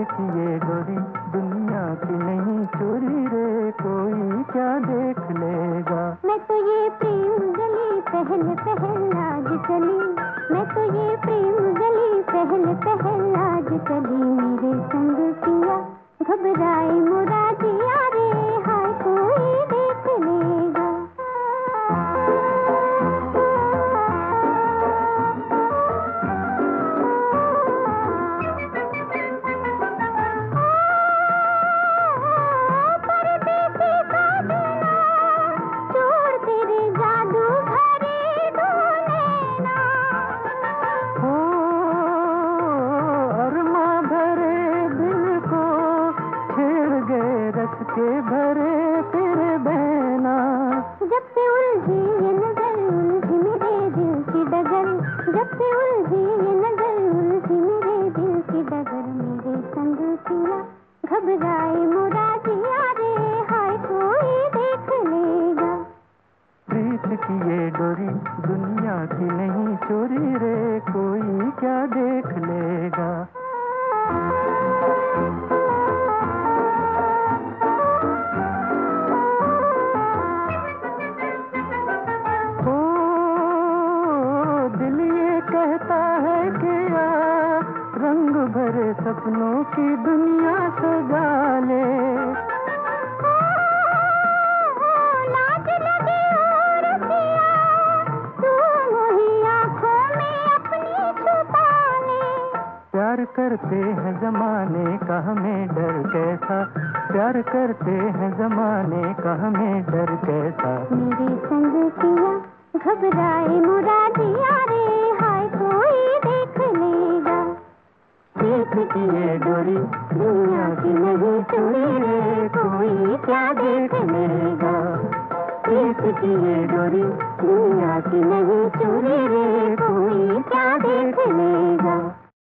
बंद किए डोरी दुनिया की नहीं चोरी रे, कोई क्या देख लेगा? मैं तो ये प्रेम गली पहल पहल आज चली, मैं तो ये प्रेम गली पहल पहल आज चली, मेरे संग पिया घबराए के भरे तेरे बहना। जब से उलझी ये नज़र उलझी मेरे दिल की डगर। जब से उलझी ये नज़र उलझी मेरे दिल की डगर। मेरे संग पिया घबराए मुरादिया रे हाय कोई देख लेगा। प्रीत की ये डोरी दुनिया की नहीं चोरी रे कोई क्या देख लेगा? सपनों की दुनिया सजा ले। लाज लगे और पिया मोही आँखों में अपनी छुपा ले। प्यार करते हैं जमाने का हमें डर कैसा? प्यार करते हैं जमाने का हमें डर कैसा? मेरे संग पिया घबराए की ये डोरी दुनिया की नहीं चोरी रे कोई क्या देख लेगा प्रीत की ये डोरी दुनिया की नहीं चोरी रे कोई क्या देख लेगा